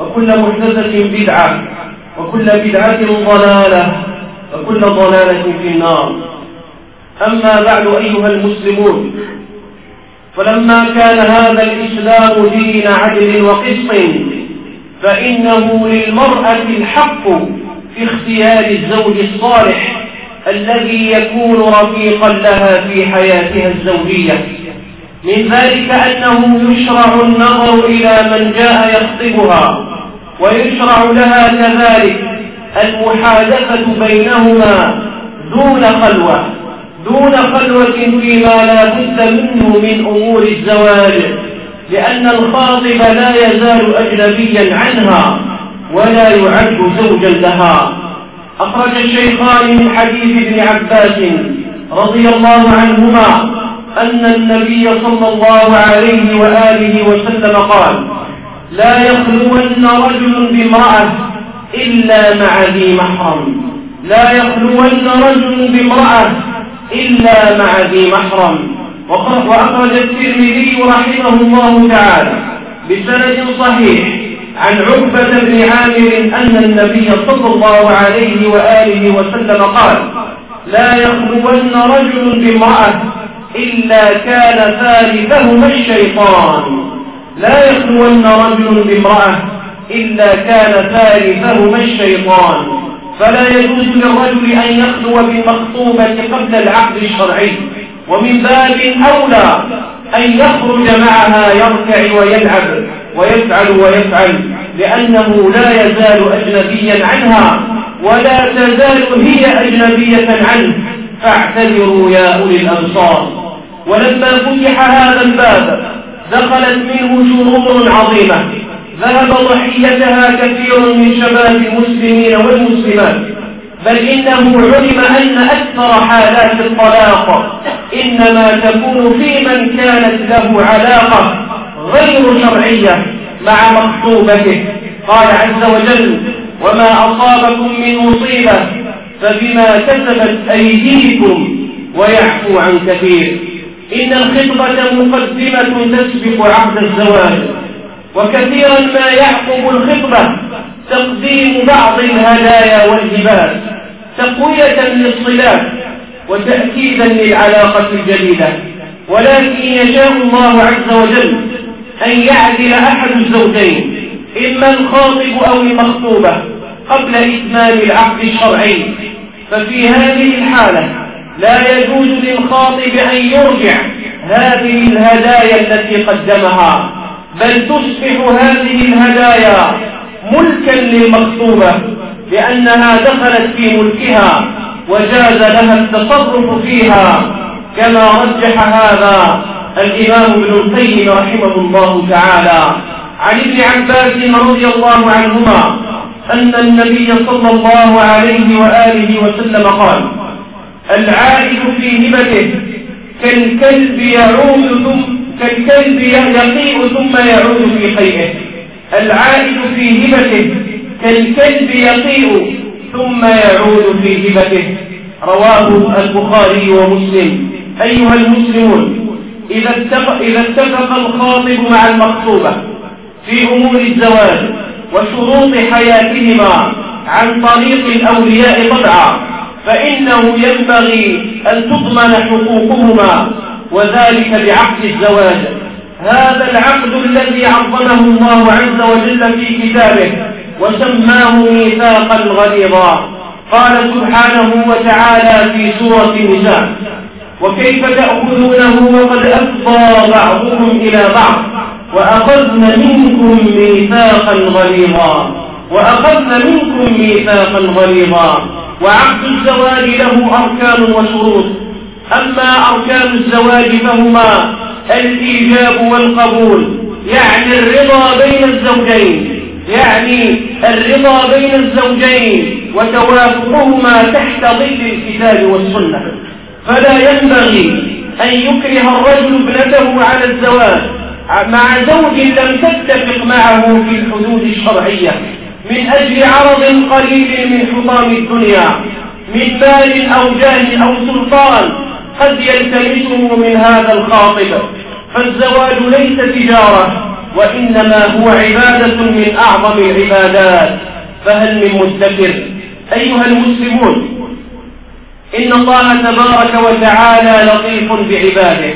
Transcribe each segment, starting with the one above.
وكل محدثة بدعة وكل بدعة ضلالة وكل ضلالة في النار. أما بعد أيها المسلمون فلما كان هذا الإسلام دين عدل وقسط فإنه للمرأة الحق في اختيار الزوج الصالح الذي يكون رفيقا لها في حياتها الزوجية. من ذلك أنه يشرع النظر إلى من جاء يخطبها ويشرع لها كذلك المحادثة بينهما دون خلوة دون خلوة فيما لا بد منه من أمور الزواج لأن الخاطب لا يزال أجنبيا عنها ولا يعد زوجا لها. أخرج الشيخان من حديث ابن عباس رضي الله عنهما أن النبي صلى الله عليه وآله وسلم قال لا يخلون رجل بامرأة إلا مع ذي محرم. لا يخلون رجل بامرأة إلا مع ذي محرم. وأخرج الترمذي رحمه الله تعالى بسند صحيح عن عقبة بن عامر أن النبي صلى الله عليه وآله وسلم قال لا يخلون رجل بامرأة إلا كان ثالثهما الشيطان. لا يخلون رجل بامرأة إلا كان ثالثهما الشيطان. فلا يجوز للرجل أن يخلو بالمخطوبة قبل العقد الشرعي. ومن باب أولى أن يخرج معها يركع ويلعب ويفعل ويفعل لأنه لا يزال أجنبيا عنها ولا تزال هي أجنبية عنه. فاعتبروا يا أولي الأبصار. ولما فتح هذا الباب دخلت منه شرور عظيمة. ذهب ضحيتها كثير من شباب المسلمين والمسلمات. بل إنه علم أن أكثر حالات الطلاق إنما تكون في من كانت له علاقة غير شرعية مع مخطوبته. قال عز وجل وما أصابكم من مصيبة فبما كسبت أيديكم ويعفو عن كثير. إن الخطبة مقدمة تسبق عقد الزواج وكثيرا ما يعقب الخطبة تقديم بعض الهدايا والهبات تقوية للصلات وتأكيدا للعلاقة الجديدة ولكن يشاء الله عز وجل أن يعدل أحد الزوجين إما الخاطب أو المخطوبة قبل إتمام العقد الشرعي. ففي هذه الحالة لا يجوز للخاطب أن يرجع هذه الهدايا التي قدمها بل تصبح هذه الهدايا ملكا للمخطوبة لأنها دخلت في ملكها وجاز لها التصرف فيها كما رجح هذا الإمام ابن القيم رحمه الله تعالى عن ابن عباس رضي الله عنهما أن النبي صلى الله عليه وآله وسلم قال العائد في هبته كالكلب يعود ثم كالكلب يقيء ثم يعود في قيئه العائد في هبته كالكلب يقيء ثم يعود في هبته رواه البخاري ومسلم. أيها المسلمون إذا إذا اتفق الخاطب مع المخطوبة في أمور الزواج وشروط حياتهما عن طريق الأولياء طبعا فإنه ينبغي أن تضمن حقوقهما وذلك بعقد الزواج. هذا العقد الذي عظمه الله عز وجل في كتابه وسماه ميثاقا غليظا. قال سبحانه وتعالى في سورة النساء وكيف تأخذونه وقد أفضى بعضهم إلى بعض وأخذن منكم ميثاقا غليظا. وأخذن منكم ميثاقا غليظا وعقد الزواج له أركان وشروط. أما أركان الزواج فهما الإيجاب والقبول يعني الرضا بين الزوجين يعني الرضا بين الزوجين وتوافقهما تحت ظل الكتاب والسنة. فلا ينبغي أن يكره الرجل ابنته على الزواج مع زوج لم تتفق معه في الحدود الشرعية. من أجل عرض قليل من حطام الدنيا من مال أو جاه أو سلطان قد يلتمسه من هذا الخاطب. فالزواج ليس تجارة وإنما هو عبادة من أعظم العبادات. فهل من مدكر أيها المسلمون إن الله تبارك وتعالى لطيف بعباده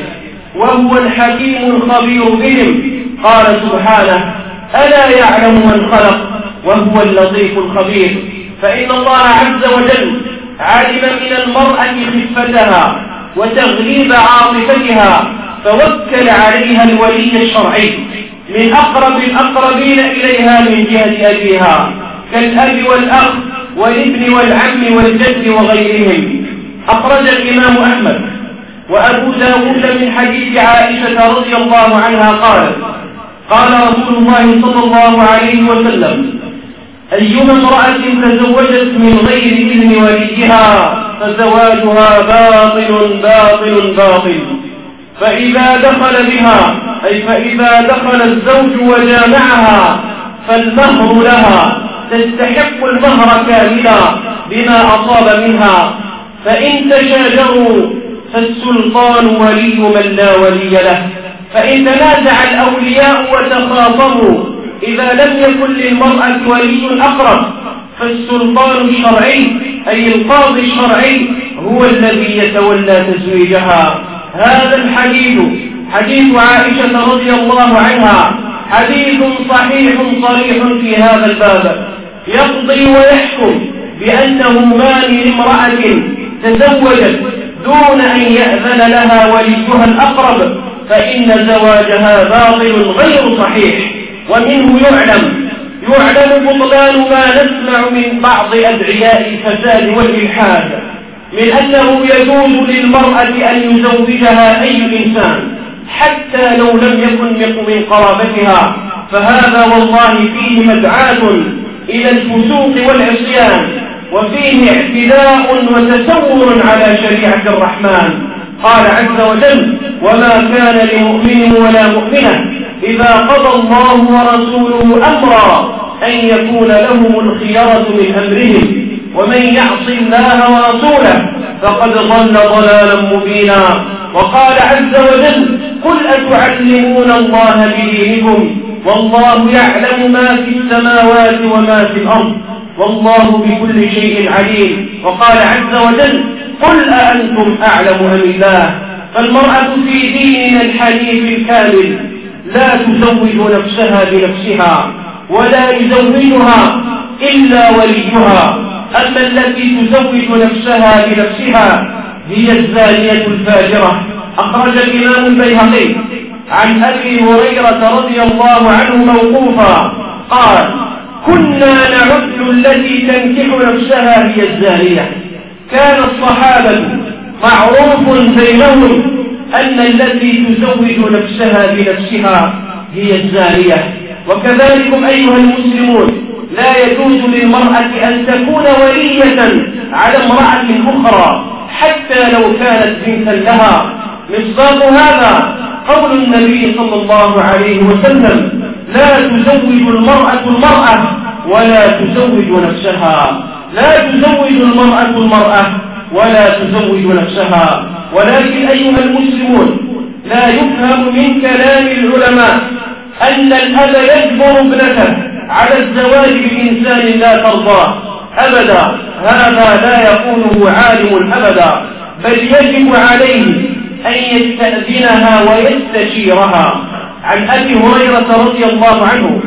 وهو الحكيم الخبير بهم. قال سبحانه ألا يعلم من خلق؟ وهو اللطيف الخبير. فإن الله عز وجل علم من المرأة خفتها وتغليب عاطفتها فوكل عليها الولي الشرعي من أقرب الأقربين إليها من جهة أبيها كالأب والأخ والابن والعم والجد وغيرهم. أخرج الإمام أحمد وأبو داود من حديث عائشة رضي الله عنها قال قال رسول الله صلى الله عليه وسلم أيما امرأة تزوجت من غير إذن وليها فزواجها باطل باطل باطل. فإذا دخل بها أي فإذا دخل الزوج وجامعها فالمهر لها. تستحق المهر كاملا بما أصاب منها. فإن تشاجروا فالسلطان ولي من لا ولي له. فإن تنازع الأولياء وتخاصموا إذا لم يكن للمرأة ولي أقرب فالسلطان الشرعي أي القاضي الشرعي هو الذي يتولى تزويجها. هذا الحديث حديث عائشة رضي الله عنها حديث صحيح صريح في هذا الباب. يقضي ويحكم بأنه ما من امرأة تزوجت دون أن يأذن لها وليها الأقرب فإن زواجها باطل غير صحيح. ومنه يعلم. يعلم بطلان ما نسمع من بعض أدعياء الفساد والإلحاد من أنه يجوز للمرأة أن يزوجها أي إنسان حتى لو لم يكن من قرابتها. فهذا والله فيه مدعاة إلى الفسوق والعصيان وفيه اعتداء وتسور على شريعة الرحمن. قال عز وجل وما كان لمؤمن ولا مؤمنة إذا قضى الله ورسوله أمرا أن يكون لهم الخيرة من أمرهم ومن يعص الله ورسوله فقد ضل ضلالا مبينا. وقال عز وجل قل أتعلمون الله بدينكم؟ والله يعلم ما في السماوات وما في الأرض والله بكل شيء عليم. وقال عز وجل قل أأنتم أعلم أم الله فالمرأة في ديننا الحنيف الكامل لا تزوج نفسها بنفسها ولا يزوجها إلا وليها. أما التي تزوج نفسها بنفسها هي الزانية الفاجرة. أخرج الإمام البيهقي عن أبي هريرة رضي الله عنه موقوفا قال كنا نعد التي تنكح نفسها هي الزانية. كان الصحابة معروف بينهم أن التي تزوج نفسها بنفسها هي الزانية. وكذلكم أيها المسلمون لا يجوز للمرأة أن تكون ولية على امرأة أخرى حتى لو كانت بنتا لها. مصداق هذا قول النبي صلى الله عليه وسلم لا تزوج المرأة المرأة ولا تزوج نفسها. لا تزوج المرأة المرأة ولا تزوج نفسها. ولكن أيها المسلمون لا يفهم من كلام العلماء أن الأب يجبر ابنته على الزواج بإنسان لا ترضاه. أبدا. هذا لا يقوله عالم أبدا. بل يجب عليه أن يستأذنها ويستشيرها. عن أبي هريرة رضي الله عنه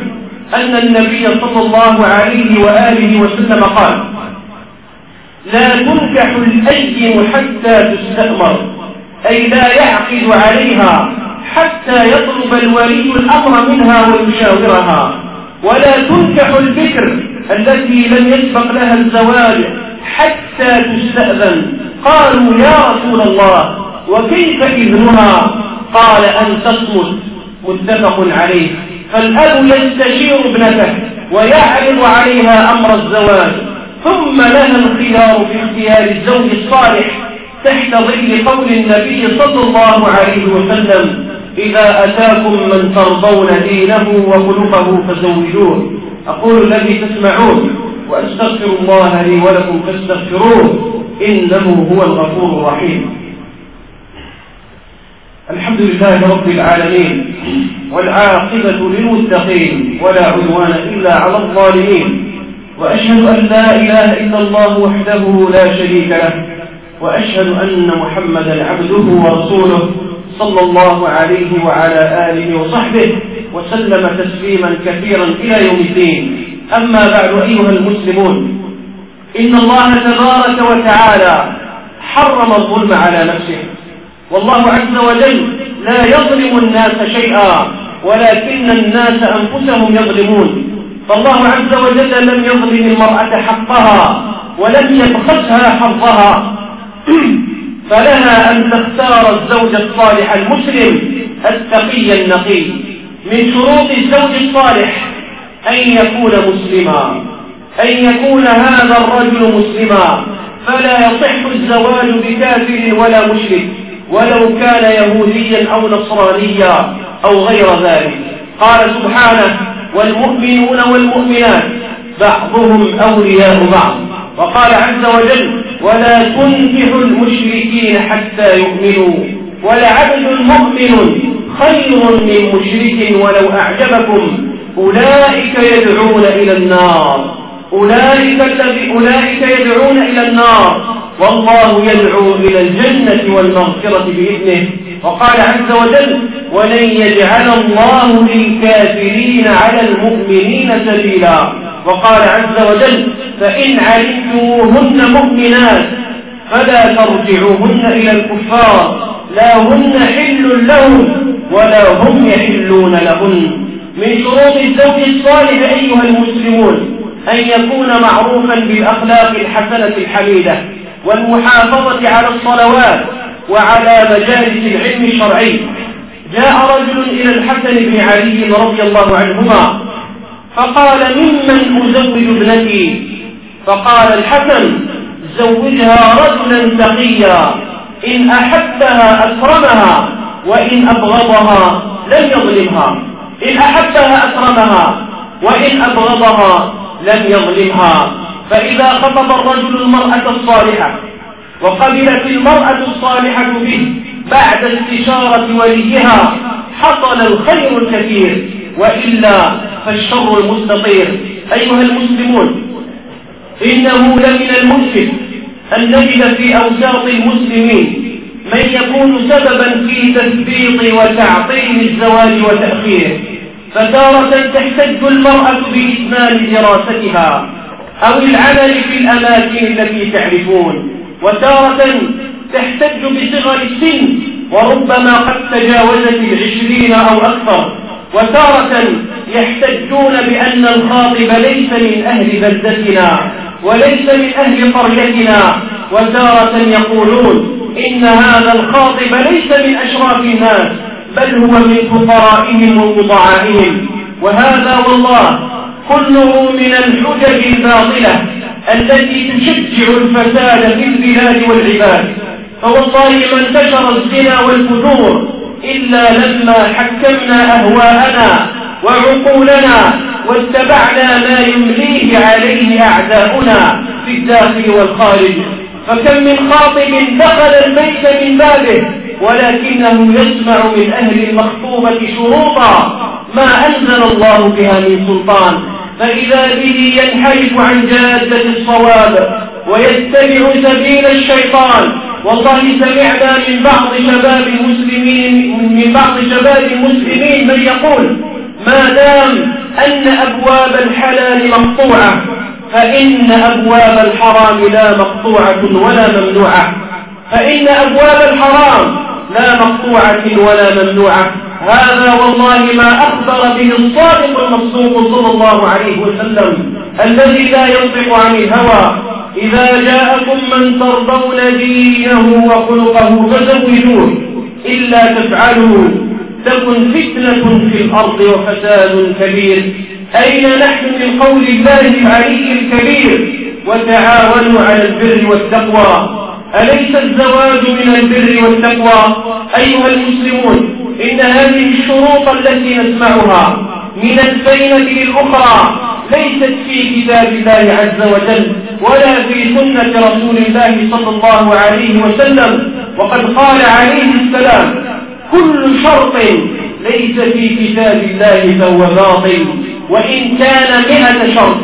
أن النبي صلى الله عليه وآله وسلم قال لا تنكح الأيم حتى تستأمر. أي لا يعقد عليها حتى يطلب الولي الأمر منها ويشاورها. ولا تنكح البكر التي لم يسبق لها الزواج حتى تستأذن. قالوا يا رسول الله وكيف إذنها قال أن تصمت. متفق عليه. فالأب يستشير ابنته ويعرض عليها أمر الزواج. ثم لها الخيار في اختيار الزوج الصالح تحت ظل قول النبي صلى الله عليه وسلم. إذا أتاكم من ترضون دينه وخلقه فزوجوه. أقول الذي تسمعون وأستغفر الله لي ولكم فاستغفروه إنه هو الغفور الرحيم. الحمد لله رب العالمين والعاقبة للمتقين ولا عدوان إلا على الظالمين. وأشهد أن لا إله إلا الله وحده لا شريك له وأشهد أن محمدا عبده ورسوله صلى الله عليه وعلى آله وصحبه وسلم تسليما كثيرا إلى يوم الدين. أما بعد أيها المسلمون إن الله تبارك وتعالى حرم الظلم على نفسه. والله عز وجل لا يظلم الناس شيئا ولكن الناس أنفسهم يظلمون. فالله عز وجل لم يظلم المرأة حقها ولم يبخسها حظها. فلها أن تختار الزوج الصالح المسلم التقي النقي. من شروط الزوج الصالح أن يكون مسلما أن يكون هذا الرجل مسلما. فلا يصح الزواج بكافر ولا مشرك ولو كان يهوديا أو نصرانيا أو غير ذلك. قال سبحانه والمؤمنون والمؤمنات بعضهم أولياء بعض. وقال عز وجل ولا تنكحوا المشركين حتى يؤمنوا ولعبد مؤمن خير من مشرك ولو أعجبكم. أولئك يدعون إلى النار أولئك, أولئك يدعون إلى النار. والله يدعو إلى الجنة والمغفرة بإذنه. وقال عز وجل ولن يجعل الله للكافرين على المؤمنين سبيلا. وقال عز وجل فإن علمتموهن مؤمنات فلا ترجعوهن إلى الكفار لا هن حل لهم ولا هم يحلون لهن من شروط الزوج الصالح أيها المسلمون أن يكون معروفا بالأخلاق الحسنة الحميدة والمحافظة على الصلوات وعلى مجالس العلم الشرعي. جاء رجل إلى الحسن بن علي رضي الله عنهما فقال ممن أزوج ابنتي؟ فقال الحسن زوجها رجلا تقيا إن أحبها أكرمها وإن أبغضها لم يظلمها إن أحبها أكرمها وإن أبغضها لم يظلمها. فإذا خطب الرجل المرأة الصالحة وقبلت المرأة الصالحة به بعد استشارة وليها حصل الخير الكثير وإلا فالشر المستطير. أيها المسلمون إنه لمن المؤسف أن نجد في أوساط المسلمين من يكون سببا في تثبيط وتعطيل الزواج وتأخيره. فتارة تحتج المرأة بإتمام دراستها أو العمل في الأماكن التي تعرفون. وتارة تحتج بصغر السن وربما قد تجاوزت العشرين أو أكثر. وتارة يحتجون بأن الخاطب ليس من أهل بلدتنا وليس من أهل قريتنا. وتارة يقولون إن هذا الخاطب ليس من أشراف الناس بل هو من فقرائهم ووضعائهم وهذا والله كله من الحجج الباطلة. التي تشجع الفساد في البلاد والعباد. فوالله ما انتشر الزنا والفجور إلا لما حكمنا أهواءنا وعقولنا واتبعنا ما يمليه عليه أعداؤنا في الداخل والخارج. فكم من خاطب دخل البيت من بابه ولكنه يسمع من أهل المخطوبة شروطا ما أنزل الله بها من سلطان. فإذا به ينحرف عن جادة الصواب ويتبع سبيل الشيطان والله سمعنا من بعض شباب المسلمين من بعض شباب المسلمين من يقول ما دام أن أبواب الحلال مقطوعة فإن أبواب الحرام لا مقطوعة ولا ممنوعة. فإن أبواب الحرام لا مقطوعة ولا ممنوعة. هذا والله ما أخبر به الصادق المصدوق صلى الله عليه وسلم الذي لا ينطق عن الهوى. إذا جاءكم من ترضون دينه وخلقه فزوجوه إلا تفعلوا. تكن فتنة في الأرض وفساد كبير. أين نحن من قول الله العلي الكبير؟ وتعاونوا على البر والتقوى. أليس الزواج من البر والتقوى؟ أيها المسلمون إن هذه الشروط التي نسمعها من البينة للأخرى ليست في كتاب الله عز وجل ولا في سنة رسول الله صلى الله عليه وسلم. وقد قال عليه السلام كل شرط ليس في كتاب الله فهو باطل وإن كان مئة شرط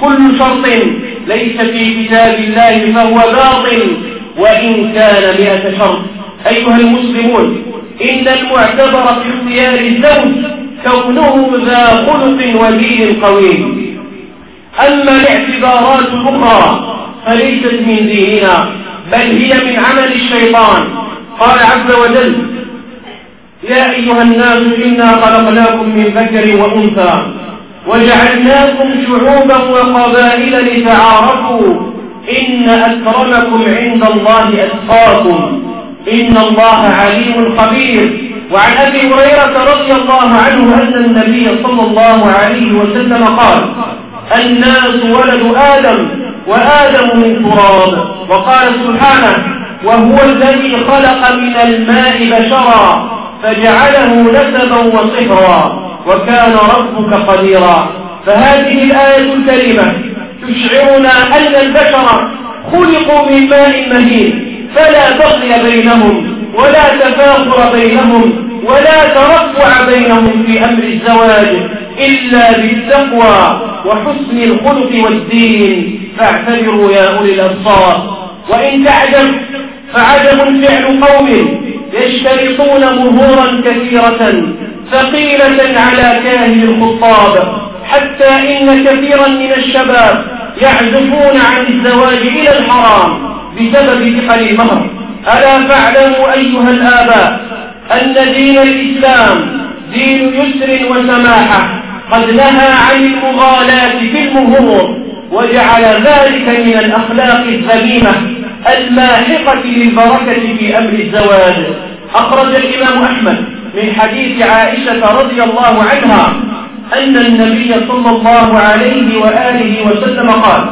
كل شرط ليس في كتاب الله فهو باطل وإن كان مئة شرط. أيها المسلمون إن المعتبر في اختيار الزوج كونه ذا خلق ودين قويم أما الاعتبارات الأخرى فليست من ديننا بل هي من عمل الشيطان. قال عز وجل يا أيها الناس إنا خلقناكم من ذكر وأنثى وجعلناكم شعوبا وقبائل لتعارفوا. إن أكرمكم عند الله أتقاكم. إن الله عليم خبير. وعن أبي هريرة رضي الله عنه أن النبي صلى الله عليه وسلم قال الناس ولد آدم وآدم من تراب. وقال سبحانه وهو الذي خلق من الماء بشرا فجعله نسبا وصهرا وكان ربك قديرا. فهذه الآية الكريمة تشعرنا أن البشر خلقوا من ماء مهين. فلا بغي بينهم ولا تفاخر بينهم ولا ترفع بينهم في أمر الزواج إلا بالتقوى وحسن الخلق والدين. فاعتبروا يا أولي الأبصار. وإن تعجب فعجب فعل قوم يشترطون مهورا كثيرة ثقيلة على كاهل الخطاب. حتى إن كثيرا من الشباب يعزفون عن الزواج إلى الحرام. بسبب ثقل المهر ألا فاعلموا أيها الآباء أن دين الإسلام دين يسر وسماحة. قد نهى عن المغالاة في المهور وجعل ذلك من الأخلاق الذميمة الماحقة للبركة في أمر الزواج أخرج الإمام أحمد من حديث عائشة رضي الله عنها أن النبي صلى الله عليه وآله وسلم قال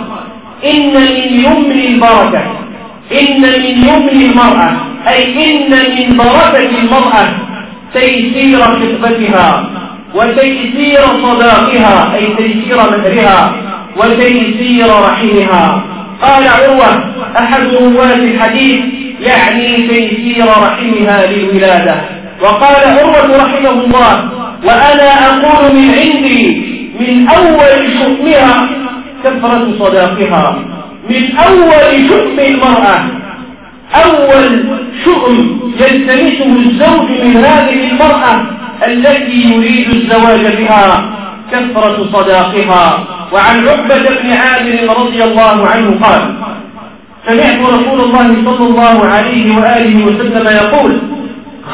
إن من يمن البركة إن من يمن المرأة أي إن من بركة المرأة تيسير خطبتها وتيسير صداقها أي تيسير مهرها وتيسير رحمها. قال عروة أحد رواة الحديث يعني تيسير رحمها للولادة. وقال عروة رحمه الله وأنا أقول من عندي من أول شؤمها كثرة صداقها. من أول شؤم المرأة. أول شؤم يلتمسه الزوج من هذه المرأة التي يريد الزواج بها كثرة صداقها. وعن عقبة بن عامر رضي الله عنه قال سمعت رسول الله صلى الله عليه وآله وسلم يقول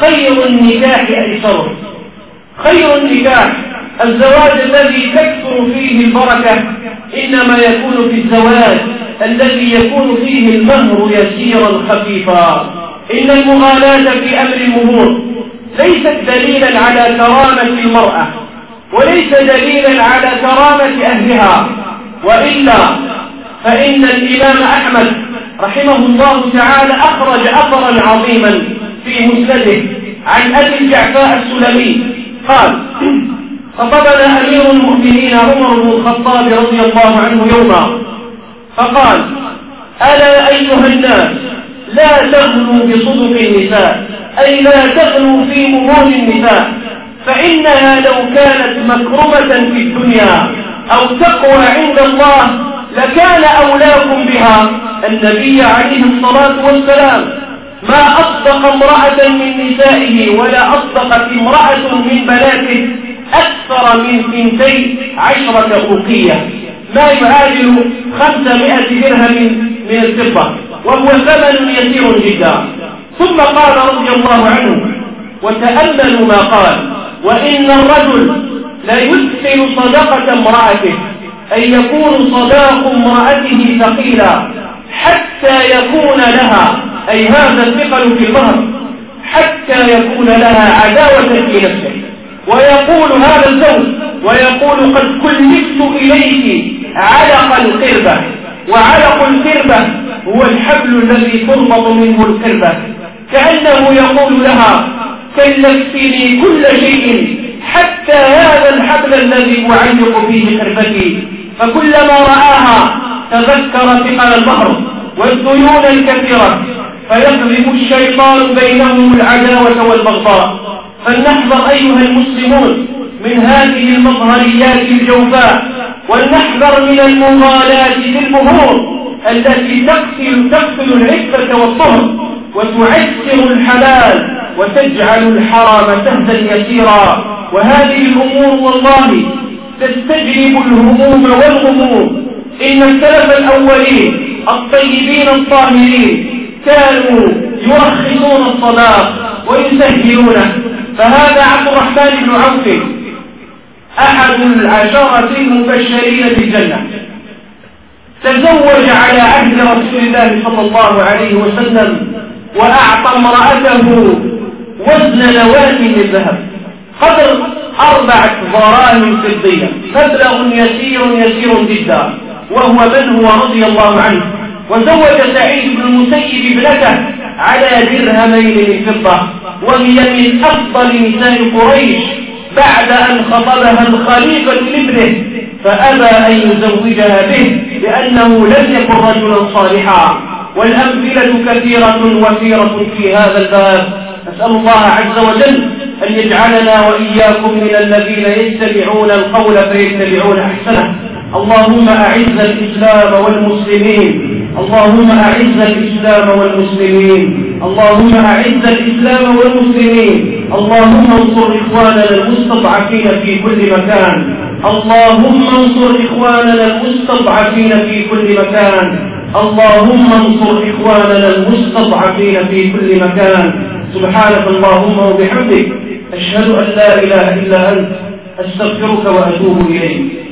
خير النكاح أيسره خير النكاح الزواج الذي تكثر فيه البركة إنما يكون في الزواج. الذي يكون فيه المهر يسيرا خفيفا إن المغالاة في أمر المهور ليست دليلا على كرامة المرأة وليس دليلا على كرامة أهلها. وإلا فإن الإمام أحمد رحمه الله تعالى أخرج أثرا عظيما في مسنده عن أبي الجعفاء السلمي. قال خطبنا أمير المؤمنين عمر بن الخطاب رضي الله عنه يوما. فقال ألا أيها الناس لا تغلوا بصدق النساء أي لا تغلوا في مهور النساء فإنها لو كانت مكرمة في الدنيا أو تقوى عند الله لكان أولاكم بها. النبي عليه الصلاة والسلام ما أصدق امرأة من نسائه ولا أصدقت امرأة من بناته أكثر من ثنتي عشرة أوقية ما يعادل خمسمائة درهم من الفضة وهو ثمن يسير جدا. ثم قال رضي الله عنه وتأملوا ما قال وإن الرجل لا يدخل صدقة امرأته أن يكون صداق امرأته ثقيلا حتى يكون لها أي هذا الثقل في المهر حتى يكون لها عداوة في نفسه. ويقول هذا الزوج ويقول قد كلفت إليك علق القربة وعلق القربة هو الحبل الذي تربط منه القربة كأنه يقول لها كلفتني كل شيء حتى هذا الحبل الذي أعلق فيه قربتي. فكلما رآها تذكر ثقل البحر والديون الكثيرة. فيقذف الشيطان بينهم العداوة والبغضاء. فلنحذر أيها المسلمون. من هذه المظهريات الجوفاء ولنحذر من المغالاة في المهور التي تقتل تقتل العفة والطهر وتعسر الحلال وتجعل الحرام سهلا يسيرا. وهذه الأمور والله تستجلب الهموم والغموم. إن السلف الأولين الطيبين الطاهرين كانوا يرخصون الصلاة ويسهلونه فهذا عبد الرحمن بن عوف أحد العشرة المبشرين بالجنة. تزوج على عهد رسول الله صلى الله عليه وسلم وأعطى امرأته وزن نواة من ذهب. قدر أربعة ضرائم فضية مبلغ يسير يسير جدا. وهو من هو رضي الله عنه. وزوج سعيد بن المسيب ابنته على درهمين من فضة. وهي من أفضل نساء قريش. بعد أن خطبها الخليفة لابنه فأبى أن يزوجها به لأنه لم يكن رجلا صالحا. والأمثلة كثيرة وفيرة في هذا الباب. أسأل الله عز وجل أن يجعلنا وإياكم من الذين يتبعون القول فيتبعون أحسنه. اللهم أعز الإسلام والمسلمين. اللهم أعز الإسلام والمسلمين. اللهم أعز الإسلام والمسلمين. اللهم انصر إخواننا المستضعفين في كل مكان. اللهم انصر إخواننا المستضعفين في كل مكان. اللهم انصر إخواننا المستضعفين في كل مكان. سبحانك اللهم وبحمدك. أشهد أن لا إله إلا أنت. أستغفرك وأتوب إليك.